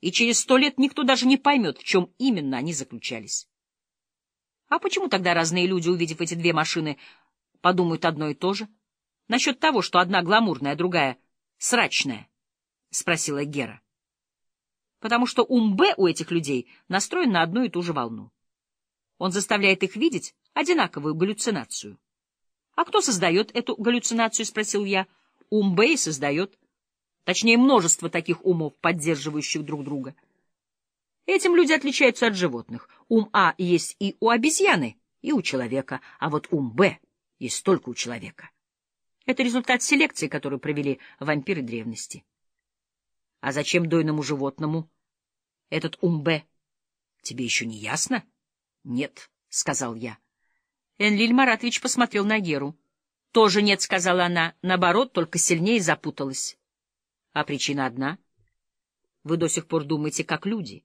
и через сто лет никто даже не поймет, в чем именно они заключались. А почему тогда разные люди, увидев эти две машины, подумают одно и то же? Насчет того, что одна гламурная, а другая срачная? — спросила Гера. — Потому что ум Б у этих людей настроен на одну и ту же волну. Он заставляет их видеть одинаковую галлюцинацию. — А кто создает эту галлюцинацию? — спросил я. — Ум Б и создает. Точнее, множество таких умов, поддерживающих друг друга. Этим люди отличаются от животных. Ум А есть и у обезьяны, и у человека, а вот ум Б есть только у человека. Это результат селекции, которую провели вампиры древности. А зачем дойному животному этот ум Б? Тебе еще не ясно? Нет, — сказал я. Энлиль Маратович посмотрел на Геру. Тоже нет, — сказала она, — наоборот, только сильнее запуталась. А причина одна. Вы до сих пор думаете, как люди.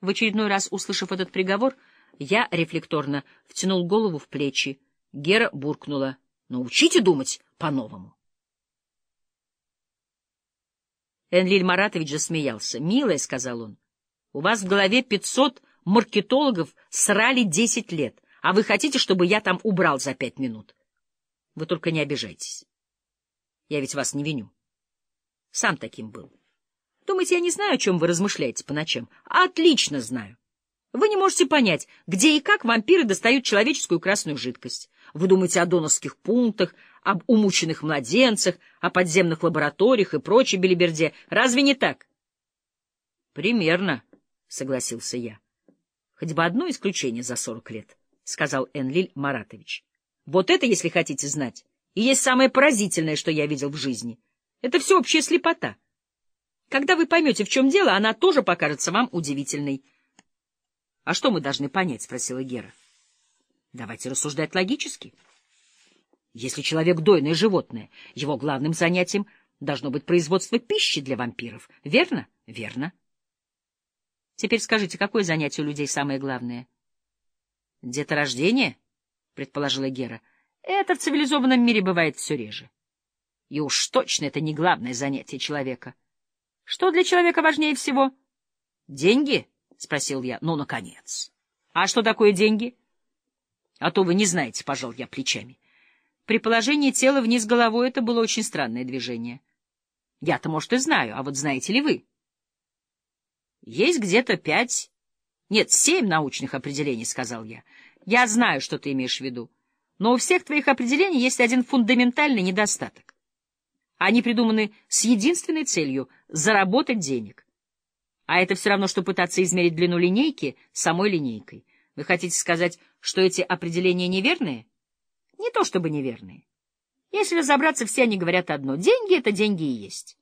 В очередной раз, услышав этот приговор, я рефлекторно втянул голову в плечи. Гера буркнула. «Научите думать по-новому». Энлиль Маратович засмеялся. «Милая», — сказал он, — «у вас в голове пятьсот маркетологов срали десять лет, а вы хотите, чтобы я там убрал за пять минут? Вы только не обижайтесь. Я ведь вас не виню. Сам таким был. Думаете, я не знаю, о чем вы размышляете по ночам? Отлично знаю. Вы не можете понять, где и как вампиры достают человеческую красную жидкость. Вы думаете о донорских пунктах, об умученных младенцах, о подземных лабораториях и прочей белиберде. Разве не так? — Примерно, — согласился я. — Хоть бы одно исключение за сорок лет, — сказал Энлиль Маратович. — Вот это, если хотите знать, и есть самое поразительное, что я видел в жизни — это всеобщая слепота. Когда вы поймете, в чем дело, она тоже покажется вам удивительной. — А что мы должны понять? — спросила Гера. — Давайте рассуждать логически. Если человек — дойное животное, его главным занятием должно быть производство пищи для вампиров. Верно? Верно. Теперь скажите, какое занятие у людей самое главное? — Деторождение? — предположила Гера. — Это в цивилизованном мире бывает все реже. И уж точно это не главное занятие человека. Что для человека важнее всего? Деньги? — спросил я. Ну, наконец. А что такое деньги? А то вы не знаете, — пожал я плечами. При положении тела вниз головой это было очень странное движение. Я-то, может, и знаю, а вот знаете ли вы? Есть где-то пять... Нет, семь научных определений, — сказал я. Я знаю, что ты имеешь в виду. Но у всех твоих определений есть один фундаментальный недостаток. Они придуманы с единственной целью — заработать денег. А это все равно, что пытаться измерить длину линейки самой линейкой. Вы хотите сказать, что эти определения неверные? Не то чтобы неверные. Если разобраться, все они говорят одно — деньги — это деньги и есть.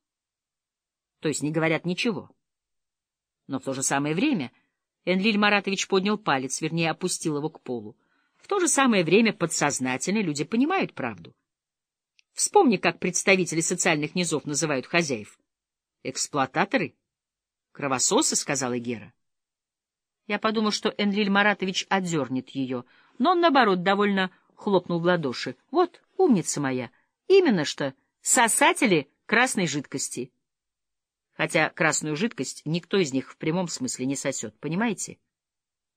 То есть не говорят ничего. Но в то же самое время Энлиль Маратович поднял палец, вернее, опустил его к полу. В то же самое время подсознательно люди понимают правду. Вспомни, как представители социальных низов называют хозяев. Эксплуататоры? Кровососы, — сказала Гера. Я подумал, что Энлиль Маратович отдернет ее, но он, наоборот, довольно хлопнул в ладоши. Вот, умница моя, именно что, сосатели красной жидкости. Хотя красную жидкость никто из них в прямом смысле не сосет, понимаете?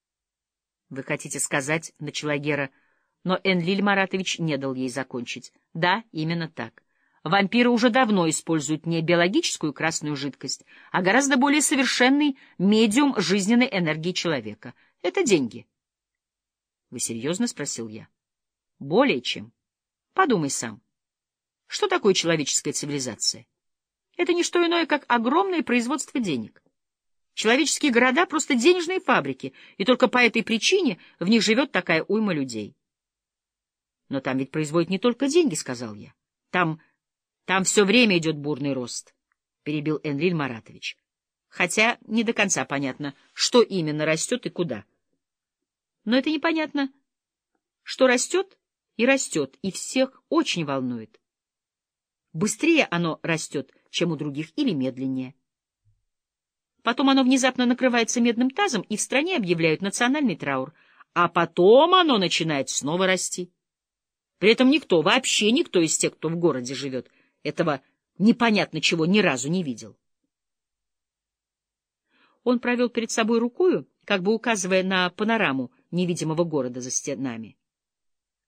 — Вы хотите сказать, — начала Гера, — но Энлиль Маратович не дал ей закончить. Да, именно так. Вампиры уже давно используют не биологическую красную жидкость, а гораздо более совершенный медиум жизненной энергии человека. Это деньги. — Вы серьезно? — спросил я. — Более чем. Подумай сам. Что такое человеческая цивилизация? Это не что иное, как огромное производство денег. Человеческие города — просто денежные фабрики, и только по этой причине в них живет такая уйма людей. Но там ведь производят не только деньги, — сказал я. Там, там все время идет бурный рост, — перебил Энлиль Маратович. Хотя не до конца понятно, что именно растет и куда. Но это непонятно, что растет и растет, и всех очень волнует. Быстрее оно растет, чем у других, или медленнее. Потом оно внезапно накрывается медным тазом, и в стране объявляют национальный траур, а потом оно начинает снова расти. При этом никто, вообще никто из тех, кто в городе живет, этого непонятно чего ни разу не видел. Он провел перед собой рукою, как бы указывая на панораму невидимого города за стенами.